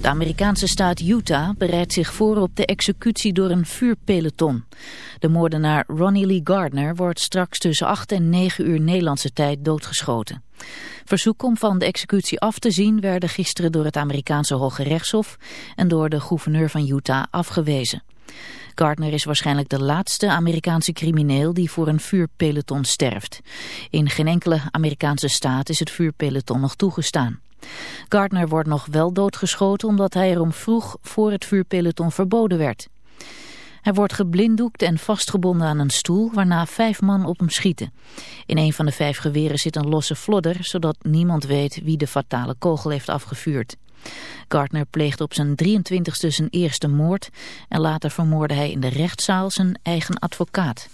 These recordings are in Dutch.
De Amerikaanse staat Utah bereidt zich voor op de executie door een vuurpeloton. De moordenaar Ronnie Lee Gardner wordt straks tussen 8 en 9 uur Nederlandse tijd doodgeschoten. Verzoek om van de executie af te zien werden gisteren door het Amerikaanse Hoge Rechtshof en door de gouverneur van Utah afgewezen. Gardner is waarschijnlijk de laatste Amerikaanse crimineel die voor een vuurpeloton sterft. In geen enkele Amerikaanse staat is het vuurpeloton nog toegestaan. Gardner wordt nog wel doodgeschoten omdat hij erom vroeg voor het vuurpeloton verboden werd. Hij wordt geblinddoekt en vastgebonden aan een stoel waarna vijf man op hem schieten. In een van de vijf geweren zit een losse flodder zodat niemand weet wie de fatale kogel heeft afgevuurd. Gardner pleegde op zijn 23ste zijn eerste moord en later vermoordde hij in de rechtszaal zijn eigen advocaat.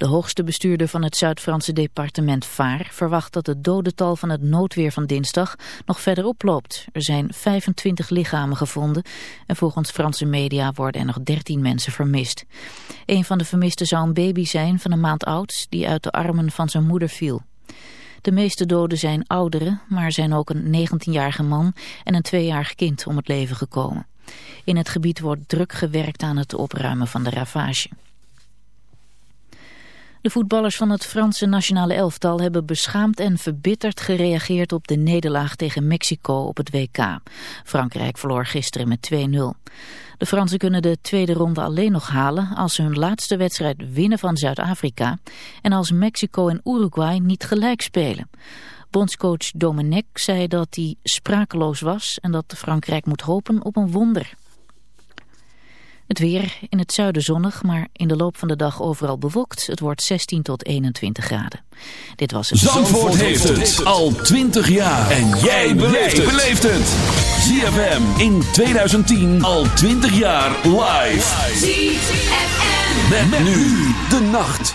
De hoogste bestuurder van het Zuid-Franse departement Vaar verwacht dat het dodental van het noodweer van dinsdag nog verder oploopt. Er zijn 25 lichamen gevonden en volgens Franse media worden er nog 13 mensen vermist. Een van de vermisten zou een baby zijn van een maand oud die uit de armen van zijn moeder viel. De meeste doden zijn ouderen, maar zijn ook een 19-jarige man en een tweejarig kind om het leven gekomen. In het gebied wordt druk gewerkt aan het opruimen van de ravage. De voetballers van het Franse nationale elftal hebben beschaamd en verbitterd gereageerd op de nederlaag tegen Mexico op het WK. Frankrijk verloor gisteren met 2-0. De Fransen kunnen de tweede ronde alleen nog halen als ze hun laatste wedstrijd winnen van Zuid-Afrika en als Mexico en Uruguay niet gelijk spelen. Bondscoach Domenech zei dat hij sprakeloos was en dat Frankrijk moet hopen op een wonder. Het weer in het zuiden zonnig, maar in de loop van de dag overal bewolkt. Het wordt 16 tot 21 graden. Dit was het. Zandvoort, heeft het al 20 jaar. En jij beleeft het. ZFM in 2010 al 20 jaar live. ZFM. Met, nu de nacht.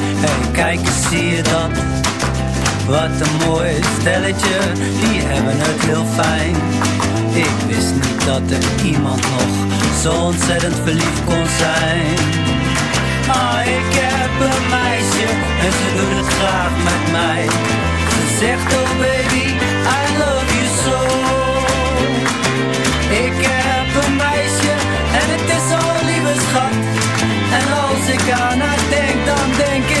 hey, kijk eens, zie je dat? Wat een mooi stelletje, die hebben het heel fijn. Ik wist niet dat er iemand nog zo ontzettend verliefd kon zijn. Ah, ik heb een meisje en ze doet het graag met mij. Ze zegt oh baby, I love you so. Ik heb een meisje en het is zo'n lieve schat. En als ik aan haar denk, dan denk ik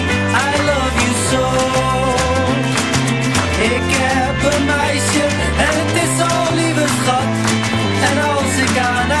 als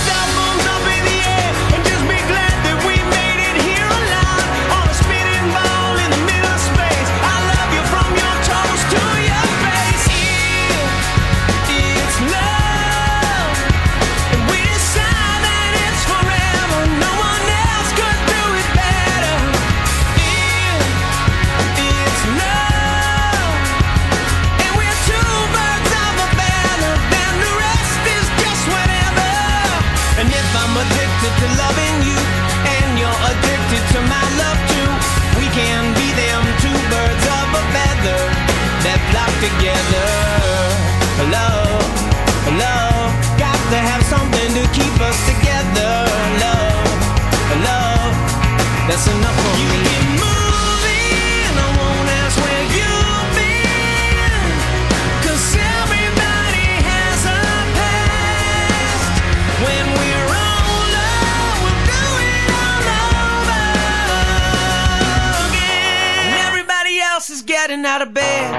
together. love, love, got to have something to keep us together.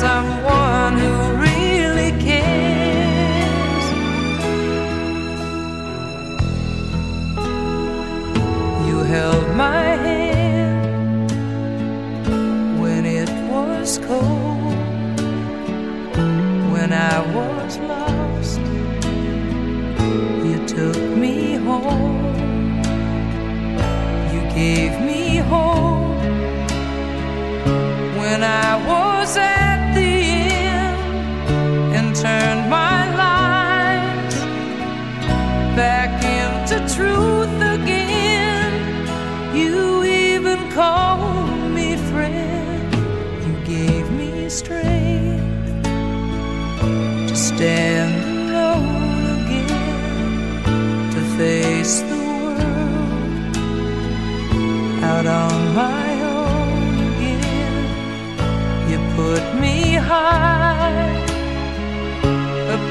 some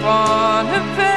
wanna pay.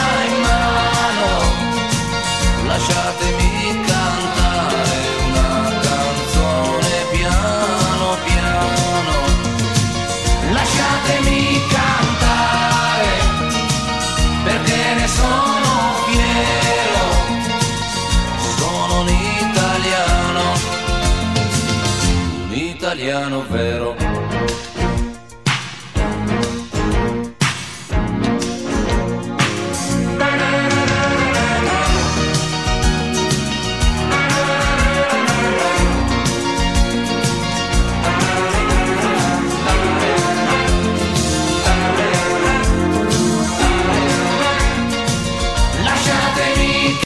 lasciatemi cadere